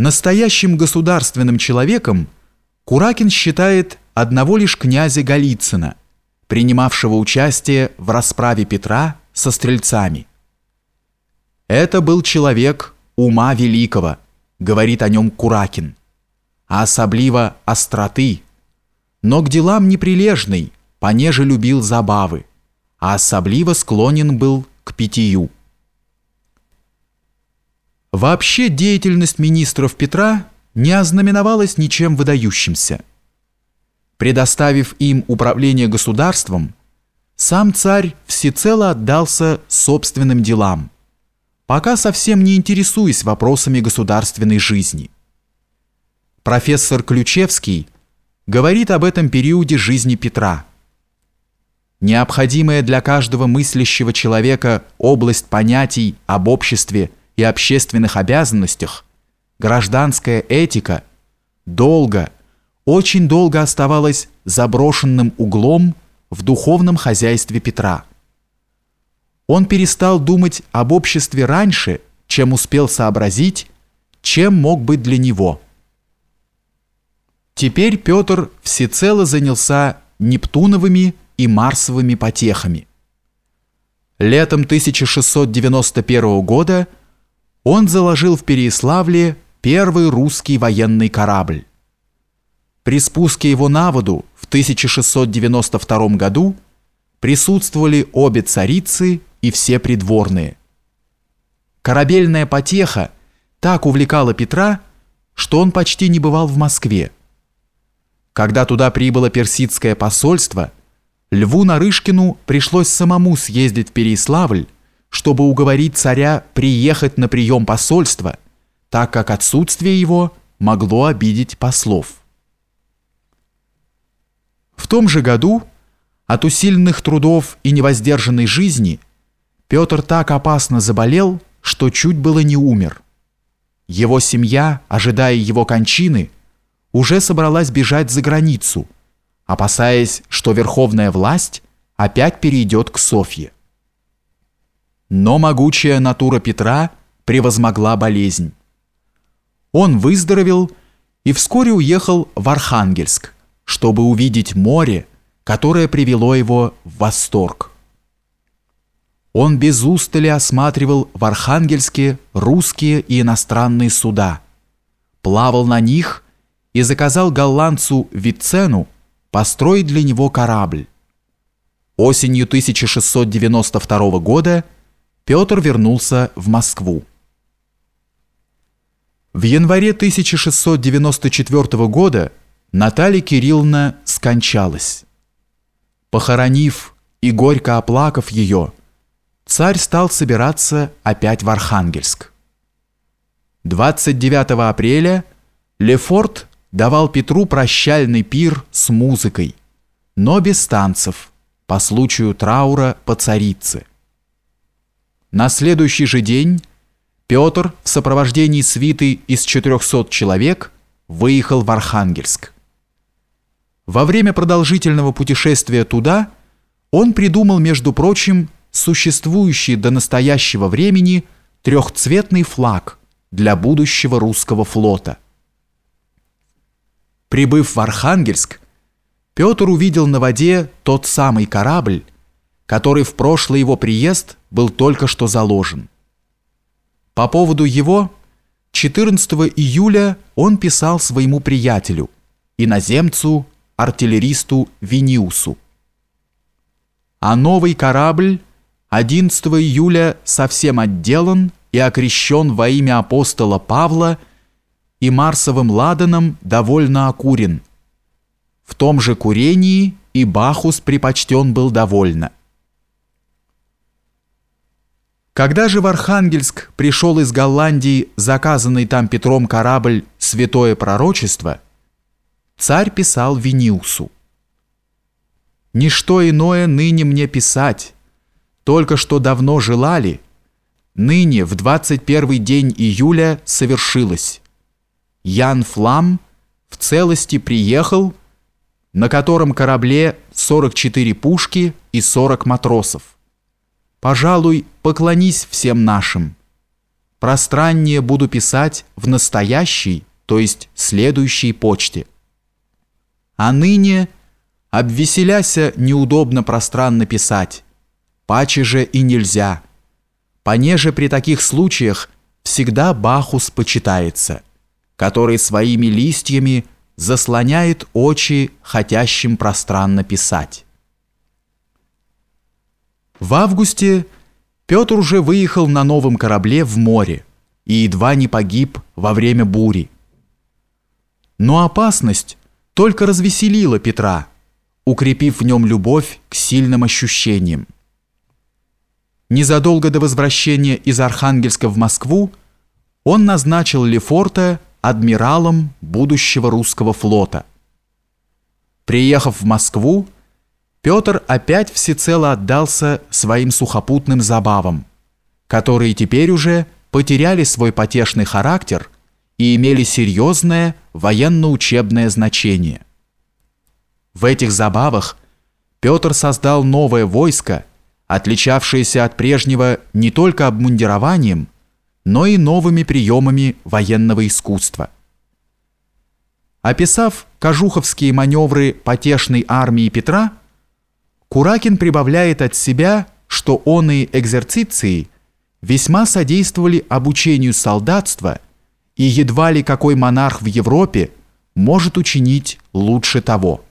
Настоящим государственным человеком Куракин считает одного лишь князя Голицына, принимавшего участие в расправе Петра со стрельцами. «Это был человек ума великого», говорит о нем Куракин, а особливо остроты, но к делам неприлежный, понеже любил забавы, а особливо склонен был к питью. Вообще деятельность министров Петра не ознаменовалась ничем выдающимся. Предоставив им управление государством, сам царь всецело отдался собственным делам, пока совсем не интересуясь вопросами государственной жизни. Профессор Ключевский говорит об этом периоде жизни Петра. Необходимая для каждого мыслящего человека область понятий об обществе и общественных обязанностях, гражданская этика долго, очень долго оставалась заброшенным углом в духовном хозяйстве Петра. Он перестал думать об обществе раньше, чем успел сообразить, чем мог быть для него. Теперь Петр всецело занялся Нептуновыми и Марсовыми потехами. Летом 1691 года он заложил в Переяславле первый русский военный корабль. При спуске его на воду в 1692 году присутствовали обе царицы и все придворные. Корабельная потеха так увлекала Петра, что он почти не бывал в Москве. Когда туда прибыло персидское посольство, Льву Нарышкину пришлось самому съездить в Переяславль, чтобы уговорить царя приехать на прием посольства, так как отсутствие его могло обидеть послов. В том же году от усиленных трудов и невоздержанной жизни Петр так опасно заболел, что чуть было не умер. Его семья, ожидая его кончины, уже собралась бежать за границу, опасаясь, что верховная власть опять перейдет к Софье. Но могучая натура Петра превозмогла болезнь. Он выздоровел и вскоре уехал в Архангельск, чтобы увидеть море, которое привело его в восторг. Он без устали осматривал в Архангельске русские и иностранные суда, плавал на них и заказал голландцу Вицену построить для него корабль. Осенью 1692 года Петр вернулся в Москву. В январе 1694 года Наталья Кирилловна скончалась. Похоронив и горько оплакав ее, царь стал собираться опять в Архангельск. 29 апреля Лефорт давал Петру прощальный пир с музыкой, но без танцев, по случаю траура по царице. На следующий же день Петр в сопровождении свиты из 400 человек выехал в Архангельск. Во время продолжительного путешествия туда он придумал, между прочим, существующий до настоящего времени трехцветный флаг для будущего русского флота. Прибыв в Архангельск, Петр увидел на воде тот самый корабль, который в прошлый его приезд был только что заложен. По поводу его 14 июля он писал своему приятелю, иноземцу, артиллеристу Виниусу. А новый корабль 11 июля совсем отделан и окрещен во имя апостола Павла и Марсовым ладаном довольно окурен. В том же курении и Бахус припочтен был довольно. Когда же в Архангельск пришел из Голландии заказанный там Петром корабль «Святое пророчество», царь писал Виниусу. «Ничто иное ныне мне писать, только что давно желали, ныне в 21 день июля совершилось. Ян Флам в целости приехал, на котором корабле 44 пушки и 40 матросов пожалуй, поклонись всем нашим. пространнее буду писать в настоящей, то есть следующей почте. А ныне, обвеселяся, неудобно пространно писать, паче же и нельзя. Понеже при таких случаях всегда Бахус почитается, который своими листьями заслоняет очи хотящим пространно писать. В августе Петр уже выехал на новом корабле в море и едва не погиб во время бури. Но опасность только развеселила Петра, укрепив в нем любовь к сильным ощущениям. Незадолго до возвращения из Архангельска в Москву он назначил Лефорта адмиралом будущего русского флота. Приехав в Москву, Петр опять всецело отдался своим сухопутным забавам, которые теперь уже потеряли свой потешный характер и имели серьезное военно-учебное значение. В этих забавах Петр создал новое войско, отличавшееся от прежнего не только обмундированием, но и новыми приемами военного искусства. Описав кожуховские маневры потешной армии Петра, Куракин прибавляет от себя, что он и экзерциции весьма содействовали обучению солдатства, и едва ли какой монарх в Европе может учинить лучше того.